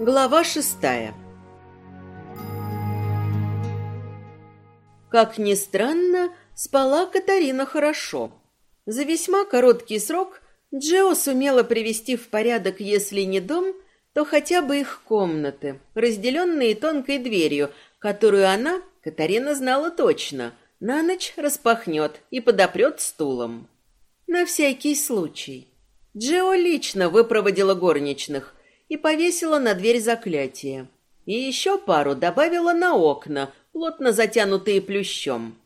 Глава шестая Как ни странно, спала Катарина хорошо. За весьма короткий срок Джео сумела привести в порядок, если не дом, то хотя бы их комнаты, разделенные тонкой дверью, которую она, Катарина знала точно, на ночь распахнет и подопрет стулом. На всякий случай. Джео лично выпроводила горничных и повесила на дверь заклятие. И еще пару добавила на окна, плотно затянутые плющом.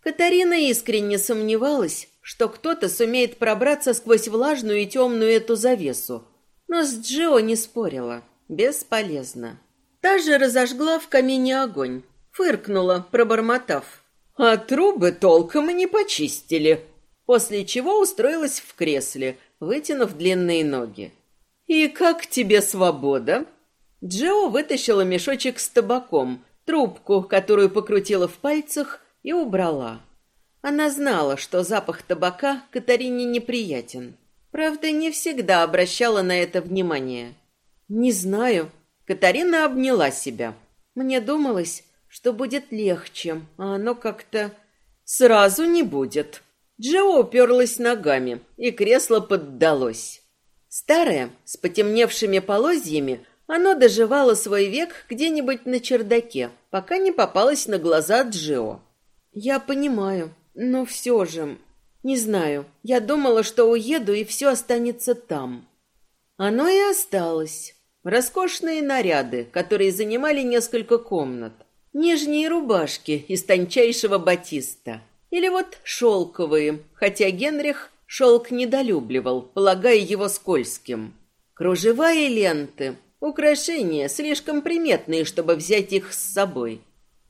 Катарина искренне сомневалась, что кто-то сумеет пробраться сквозь влажную и темную эту завесу. Но с Джио не спорила. Бесполезно. Та же разожгла в камине огонь. Фыркнула, пробормотав. А трубы толком и не почистили. После чего устроилась в кресле, вытянув длинные ноги. «И как тебе свобода?» Джо вытащила мешочек с табаком, трубку, которую покрутила в пальцах, и убрала. Она знала, что запах табака Катарине неприятен. Правда, не всегда обращала на это внимание. «Не знаю». Катарина обняла себя. «Мне думалось, что будет легче, а оно как-то...» «Сразу не будет». Джо уперлась ногами, и кресло поддалось. Старое, с потемневшими полозьями, оно доживало свой век где-нибудь на чердаке, пока не попалось на глаза Джио. «Я понимаю, но все же... Не знаю, я думала, что уеду, и все останется там». Оно и осталось. Роскошные наряды, которые занимали несколько комнат. Нижние рубашки из тончайшего батиста. Или вот шелковые, хотя Генрих шелк недолюбливал, полагая его скользким. Кружева и ленты, украшения, слишком приметные, чтобы взять их с собой.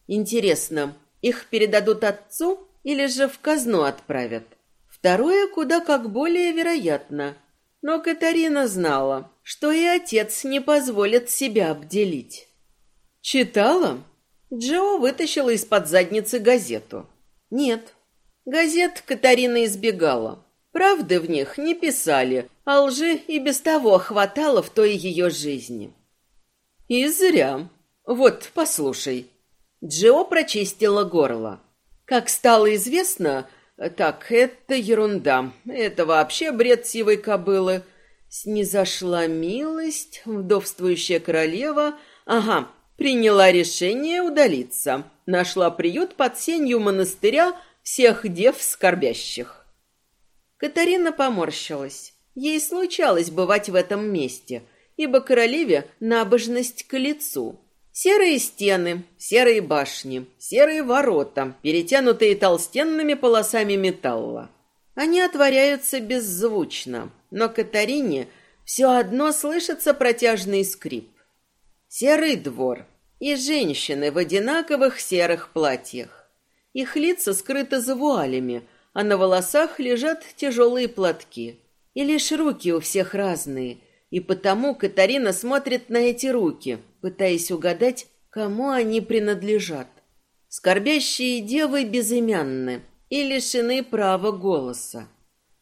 Интересно, их передадут отцу или же в казну отправят? Второе куда как более вероятно. Но Катарина знала, что и отец не позволит себя обделить. «Читала?» Джо вытащила из-под задницы газету. «Нет». Газет Катарина избегала. Правды в них не писали, а лжи и без того хватало в той ее жизни. «И зря. Вот, послушай, Джио прочистила горло. Как стало известно, так, это ерунда. Это вообще бред сивой кобылы. Снизошла милость, вдовствующая королева. Ага, приняла решение удалиться. Нашла приют под сенью монастыря всех дев скорбящих. Катарина поморщилась. Ей случалось бывать в этом месте, ибо королеве набожность к лицу. Серые стены, серые башни, серые ворота, перетянутые толстенными полосами металла. Они отворяются беззвучно, но Катарине все одно слышится протяжный скрип. Серый двор и женщины в одинаковых серых платьях. Их лица скрыты за вуалями, а на волосах лежат тяжелые платки. И лишь руки у всех разные, и потому Катарина смотрит на эти руки, пытаясь угадать, кому они принадлежат. Скорбящие девы безымянны и лишены права голоса.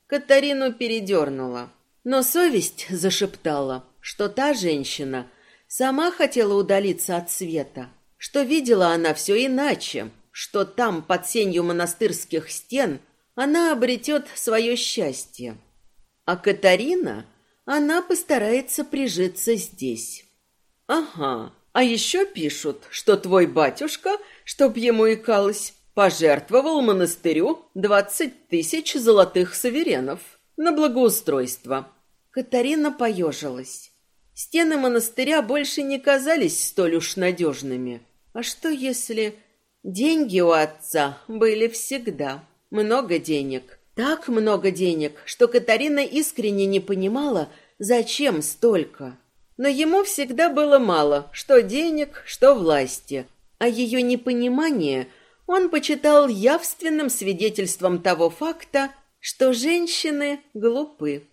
Катарину передернула, но совесть зашептала, что та женщина сама хотела удалиться от света, что видела она все иначе, что там, под сенью монастырских стен, она обретет свое счастье. А Катарина она постарается прижиться здесь. Ага, а еще пишут, что твой батюшка, чтоб ему икалось, пожертвовал монастырю двадцать тысяч золотых саверенов на благоустройство. Катарина поежилась. Стены монастыря больше не казались столь уж надежными. А что если... Деньги у отца были всегда. Много денег. Так много денег, что Катарина искренне не понимала, зачем столько. Но ему всегда было мало, что денег, что власти. А ее непонимание он почитал явственным свидетельством того факта, что женщины глупы.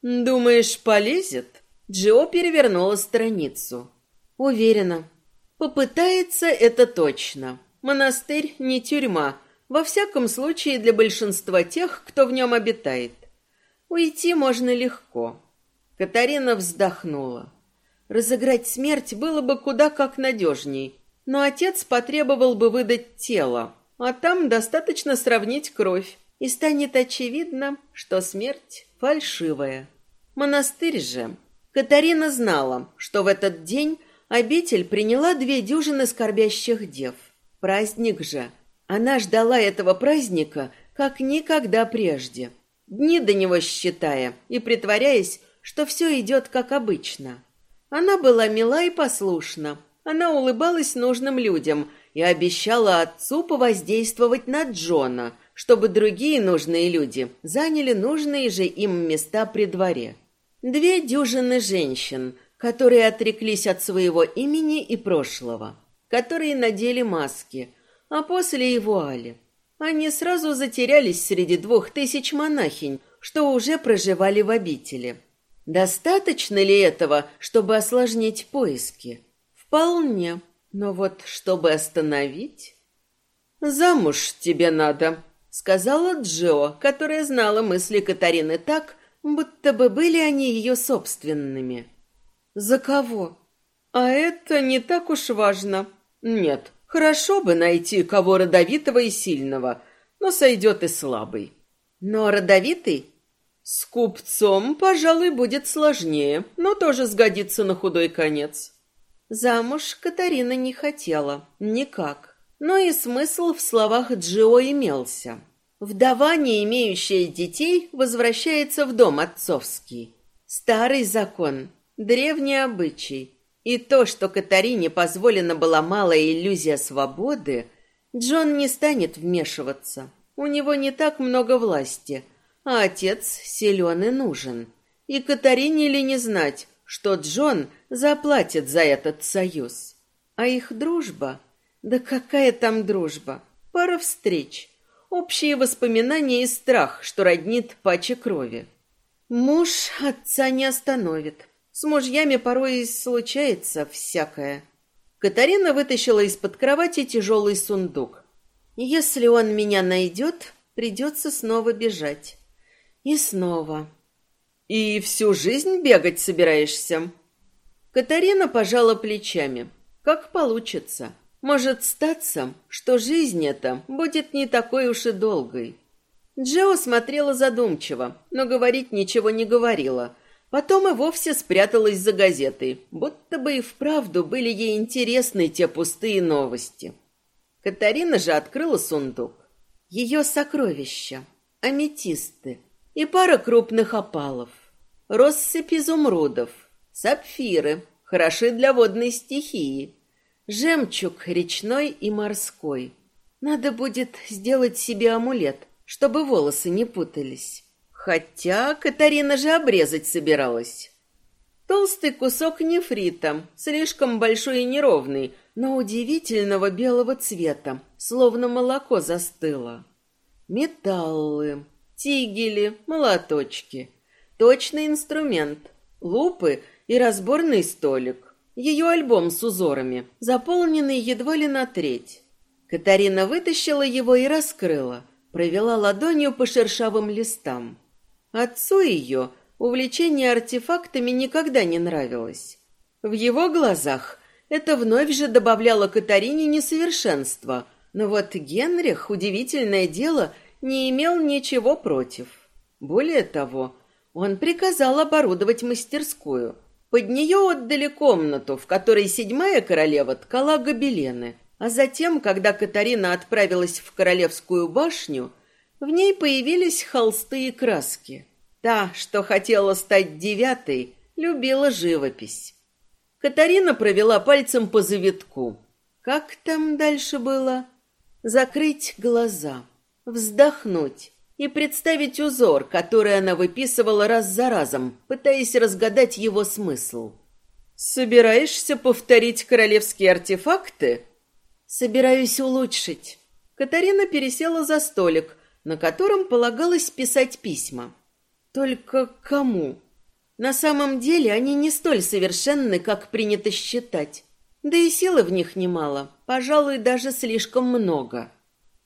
«Думаешь, полезет?» Джо перевернула страницу. «Уверена. Попытается это точно. Монастырь не тюрьма, во всяком случае, для большинства тех, кто в нем обитает. Уйти можно легко. Катарина вздохнула. Разыграть смерть было бы куда как надежней, но отец потребовал бы выдать тело, а там достаточно сравнить кровь, и станет очевидно, что смерть фальшивая. Монастырь же. Катарина знала, что в этот день обитель приняла две дюжины скорбящих дев. Праздник же. Она ждала этого праздника, как никогда прежде. Дни до него считая и притворяясь, что все идет как обычно. Она была мила и послушна. Она улыбалась нужным людям и обещала отцу повоздействовать на Джона, чтобы другие нужные люди заняли нужные же им места при дворе. Две дюжины женщин, которые отреклись от своего имени и прошлого, которые надели маски, а после и вуали. Они сразу затерялись среди двух тысяч монахинь, что уже проживали в обители. Достаточно ли этого, чтобы осложнить поиски? Вполне. Но вот чтобы остановить... «Замуж тебе надо», — сказала Джо, которая знала мысли Катарины так, будто бы были они ее собственными. «За кого?» «А это не так уж важно. Нет, хорошо бы найти кого родовитого и сильного, но сойдет и слабый». «Но родовитый с купцом, пожалуй, будет сложнее, но тоже сгодится на худой конец. Замуж Катарина не хотела, никак. Но и смысл в словах Джио имелся. Вдова, не имеющая детей, возвращается в дом отцовский. Старый закон, древний обычай. И то, что Катарине позволена была малая иллюзия свободы, Джон не станет вмешиваться. У него не так много власти – а отец силен и нужен. И Катарине ли не знать, что Джон заплатит за этот союз? А их дружба? Да какая там дружба? Пара встреч, общие воспоминания и страх, что роднит паче крови. Муж отца не остановит. С мужьями порой случается всякое. Катарина вытащила из-под кровати тяжелый сундук. Если он меня найдет, придется снова бежать. И снова. «И всю жизнь бегать собираешься?» Катарина пожала плечами. «Как получится. Может статься, что жизнь эта будет не такой уж и долгой». Джео смотрела задумчиво, но говорить ничего не говорила. Потом и вовсе спряталась за газетой, будто бы и вправду были ей интересны те пустые новости. Катарина же открыла сундук. Ее сокровища, аметисты, и пара крупных опалов. Россыпь изумрудов, сапфиры, хороши для водной стихии, жемчуг речной и морской. Надо будет сделать себе амулет, чтобы волосы не путались. Хотя Катарина же обрезать собиралась. Толстый кусок нефрита, слишком большой и неровный, но удивительного белого цвета, словно молоко застыло. Металлы, тигели, молоточки. Точный инструмент, лупы и разборный столик. Ее альбом с узорами, заполненный едва ли на треть. Катарина вытащила его и раскрыла, провела ладонью по шершавым листам. Отцу ее увлечение артефактами никогда не нравилось. В его глазах это вновь же добавляло Катарине несовершенства, но вот Генрих, удивительное дело, — не имел ничего против. Более того, он приказал оборудовать мастерскую. Под нее отдали комнату, в которой седьмая королева ткала гобелены. А затем, когда Катарина отправилась в королевскую башню, в ней появились холсты и краски. Та, что хотела стать девятой, любила живопись. Катарина провела пальцем по завитку. Как там дальше было? Закрыть глаза вздохнуть и представить узор, который она выписывала раз за разом, пытаясь разгадать его смысл. «Собираешься повторить королевские артефакты?» «Собираюсь улучшить». Катарина пересела за столик, на котором полагалось писать письма. Только кому? На самом деле они не столь совершенны, как принято считать. Да и силы в них немало, пожалуй, даже слишком много.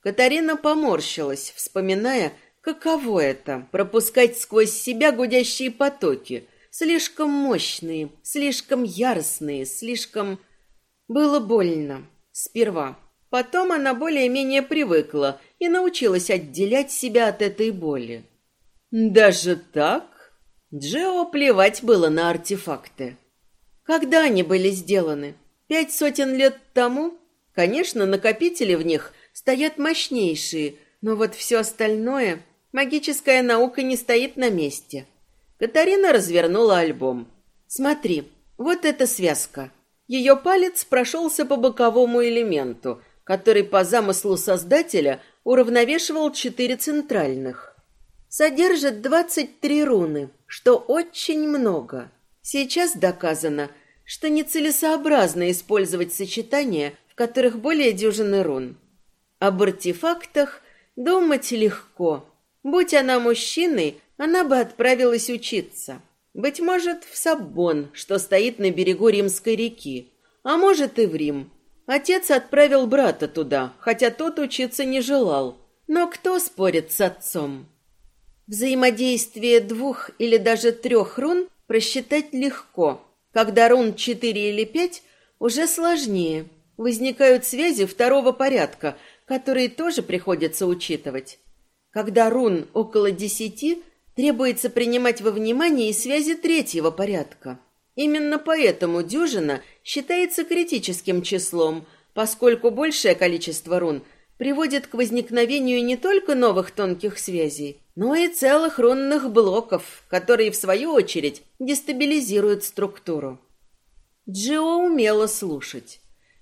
Катарина поморщилась, вспоминая, каково это — пропускать сквозь себя гудящие потоки, слишком мощные, слишком яростные, слишком... Было больно. Сперва. Потом она более-менее привыкла и научилась отделять себя от этой боли. Даже так? Джео плевать было на артефакты. Когда они были сделаны? Пять сотен лет тому? Конечно, накопители в них стоят мощнейшие, но вот все остальное... Магическая наука не стоит на месте. Катарина развернула альбом. Смотри, вот эта связка. Ее палец прошелся по боковому элементу, который по замыслу создателя уравновешивал четыре центральных. Содержит 23 руны, что очень много. Сейчас доказано, что нецелесообразно использовать сочетания, в которых более дюжины рун. Об артефактах думать легко. Будь она мужчиной, она бы отправилась учиться. Быть может, в Саббон, что стоит на берегу Римской реки, а может и в Рим. Отец отправил брата туда, хотя тот учиться не желал. Но кто спорит с отцом? Взаимодействие двух или даже трех рун просчитать легко. Когда рун четыре или пять, уже сложнее. Возникают связи второго порядка, которые тоже приходится учитывать. Когда рун около десяти, требуется принимать во внимание и связи третьего порядка. Именно поэтому дюжина считается критическим числом, поскольку большее количество рун приводит к возникновению не только новых тонких связей, но и целых рунных блоков, которые, в свою очередь, дестабилизируют структуру. Джио умела слушать.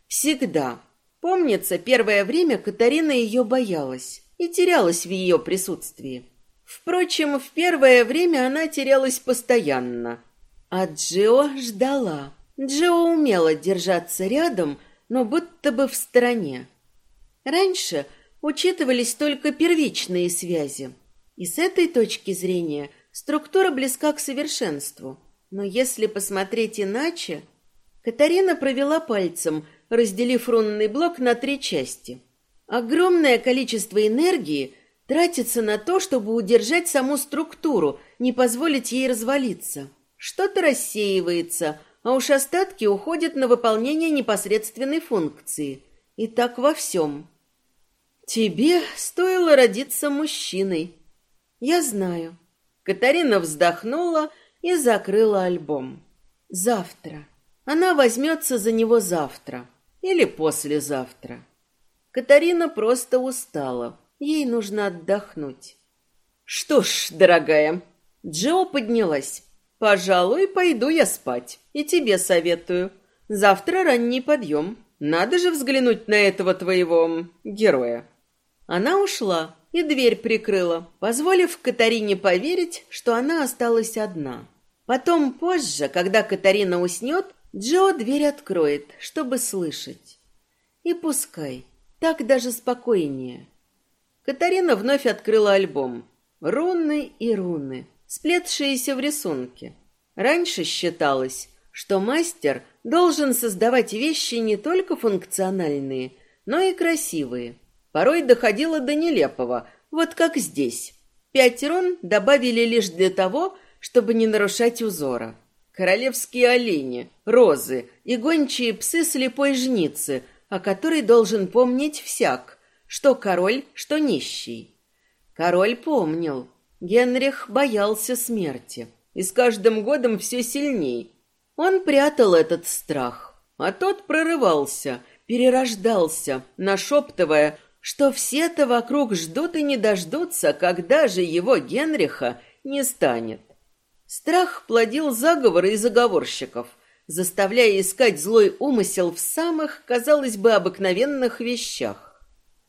Всегда. Помнится, первое время Катарина ее боялась и терялась в ее присутствии. Впрочем, в первое время она терялась постоянно. А Джио ждала. Джио умела держаться рядом, но будто бы в стороне. Раньше учитывались только первичные связи. И с этой точки зрения структура близка к совершенству. Но если посмотреть иначе... Катарина провела пальцем, разделив рунный блок на три части – Огромное количество энергии тратится на то, чтобы удержать саму структуру, не позволить ей развалиться. Что-то рассеивается, а уж остатки уходят на выполнение непосредственной функции. И так во всем. Тебе стоило родиться мужчиной. Я знаю. Катарина вздохнула и закрыла альбом. Завтра. Она возьмется за него завтра или послезавтра. Катарина просто устала. Ей нужно отдохнуть. Что ж, дорогая, Джо поднялась. Пожалуй, пойду я спать. И тебе советую. Завтра ранний подъем. Надо же взглянуть на этого твоего героя. Она ушла и дверь прикрыла, позволив Катарине поверить, что она осталась одна. Потом позже, когда Катарина уснет, Джо дверь откроет, чтобы слышать. И пускай. Так даже спокойнее. Катарина вновь открыла альбом. Руны и руны, сплетшиеся в рисунке. Раньше считалось, что мастер должен создавать вещи не только функциональные, но и красивые. Порой доходило до нелепого, вот как здесь. Пять рун добавили лишь для того, чтобы не нарушать узора. Королевские олени, розы и гончие псы слепой жницы – о которой должен помнить всяк, что король, что нищий. Король помнил. Генрих боялся смерти, и с каждым годом все сильней. Он прятал этот страх, а тот прорывался, перерождался, нашептывая, что все-то вокруг ждут и не дождутся, когда же его Генриха не станет. Страх плодил заговоры и заговорщиков – заставляя искать злой умысел в самых, казалось бы, обыкновенных вещах.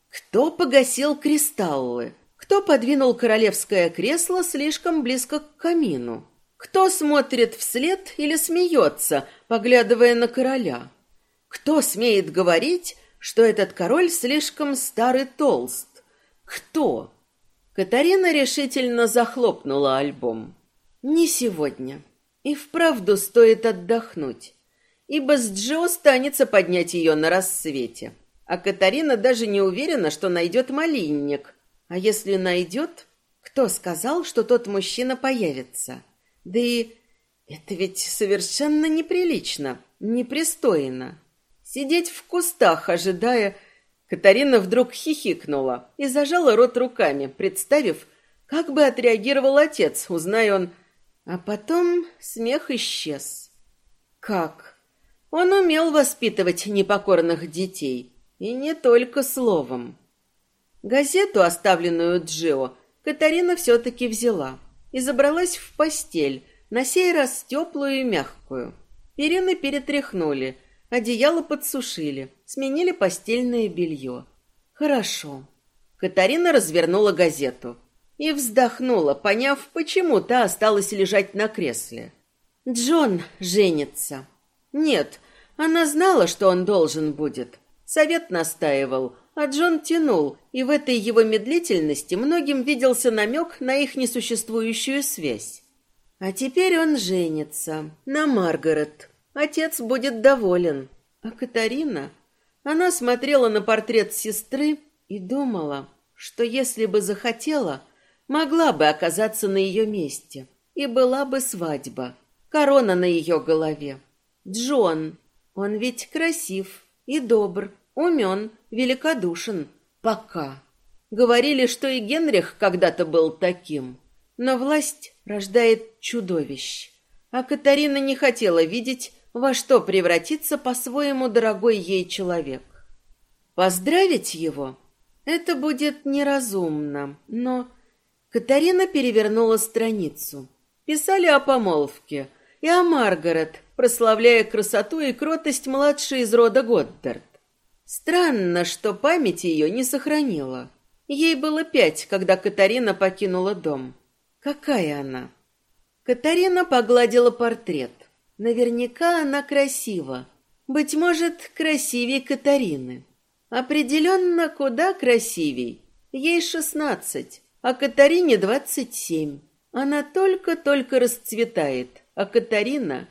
Кто погасил кристаллы? Кто подвинул королевское кресло слишком близко к камину? Кто смотрит вслед или смеется, поглядывая на короля? Кто смеет говорить, что этот король слишком старый толст? Кто? Катарина решительно захлопнула альбом. Не сегодня. И вправду стоит отдохнуть, ибо с Джо станется поднять ее на рассвете. А Катарина даже не уверена, что найдет малинник. А если найдет, кто сказал, что тот мужчина появится? Да и Это ведь совершенно неприлично, непристойно. Сидеть в кустах, ожидая... Катарина вдруг хихикнула и зажала рот руками, представив, как бы отреагировал отец, узная он... А потом смех исчез. Как? Он умел воспитывать непокорных детей, и не только словом. Газету, оставленную Джио, Катарина все-таки взяла и забралась в постель, на сей раз теплую и мягкую. Перины перетряхнули, одеяло подсушили, сменили постельное белье. Хорошо. Катарина развернула газету и вздохнула, поняв, почему та осталась лежать на кресле. Джон женится. Нет, она знала, что он должен будет. Совет настаивал, а Джон тянул, и в этой его медлительности многим виделся намек на их несуществующую связь. А теперь он женится на Маргарет. Отец будет доволен. А Катарина... Она смотрела на портрет сестры и думала, что если бы захотела, могла бы оказаться на ее месте, и была бы свадьба, корона на ее голове. Джон, он ведь красив и добр, умен, великодушен. Пока. Говорили, что и Генрих когда-то был таким. Но власть рождает чудовищ. А Катарина не хотела видеть, во что превратится по-своему дорогой ей человек. Поздравить его? Это будет неразумно, но... Катарина перевернула страницу. Писали о помолвке и о Маргарет, прославляя красоту и кротость младшей из рода Годдард. Странно, что память ее не сохранила. Ей было пять, когда Катарина покинула дом. Какая она? Катарина погладила портрет. Наверняка она красива. Быть может, красивее Катарины. Определенно, куда красивей. Ей шестнадцать, а Катарине двадцать семь. Она только-только расцветает, а Катарина...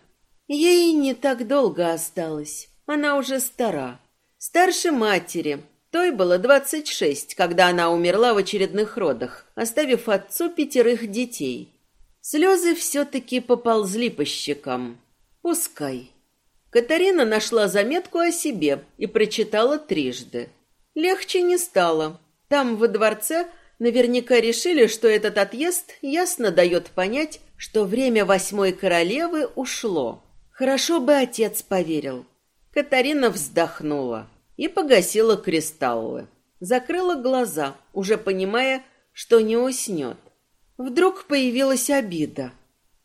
Ей не так долго осталось. Она уже стара. Старше матери. Той было двадцать шесть, когда она умерла в очередных родах, оставив отцу пятерых детей. Слезы все-таки поползли по щекам. Пускай. Катарина нашла заметку о себе и прочитала трижды. Легче не стало. Там, во дворце, наверняка решили, что этот отъезд ясно дает понять, что время восьмой королевы ушло. Хорошо бы отец поверил. Катарина вздохнула и погасила кристаллы. Закрыла глаза, уже понимая, что не уснет. Вдруг появилась обида.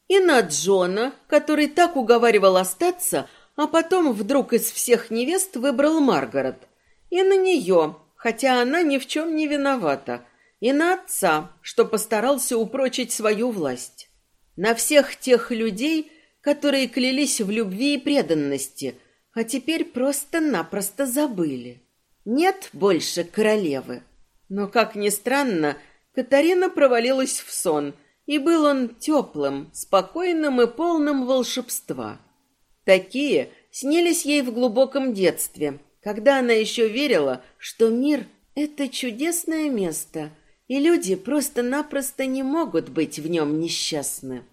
И на Джона, который так уговаривал остаться, а потом вдруг из всех невест выбрал Маргарет. И на нее, хотя она ни в чем не виновата. И на отца, что постарался упрочить свою власть. На всех тех людей, которые клялись в любви и преданности – а теперь просто-напросто забыли. Нет больше королевы. Но, как ни странно, Катарина провалилась в сон, и был он теплым, спокойным и полным волшебства. Такие снились ей в глубоком детстве, когда она еще верила, что мир — это чудесное место, и люди просто-напросто не могут быть в нем несчастны.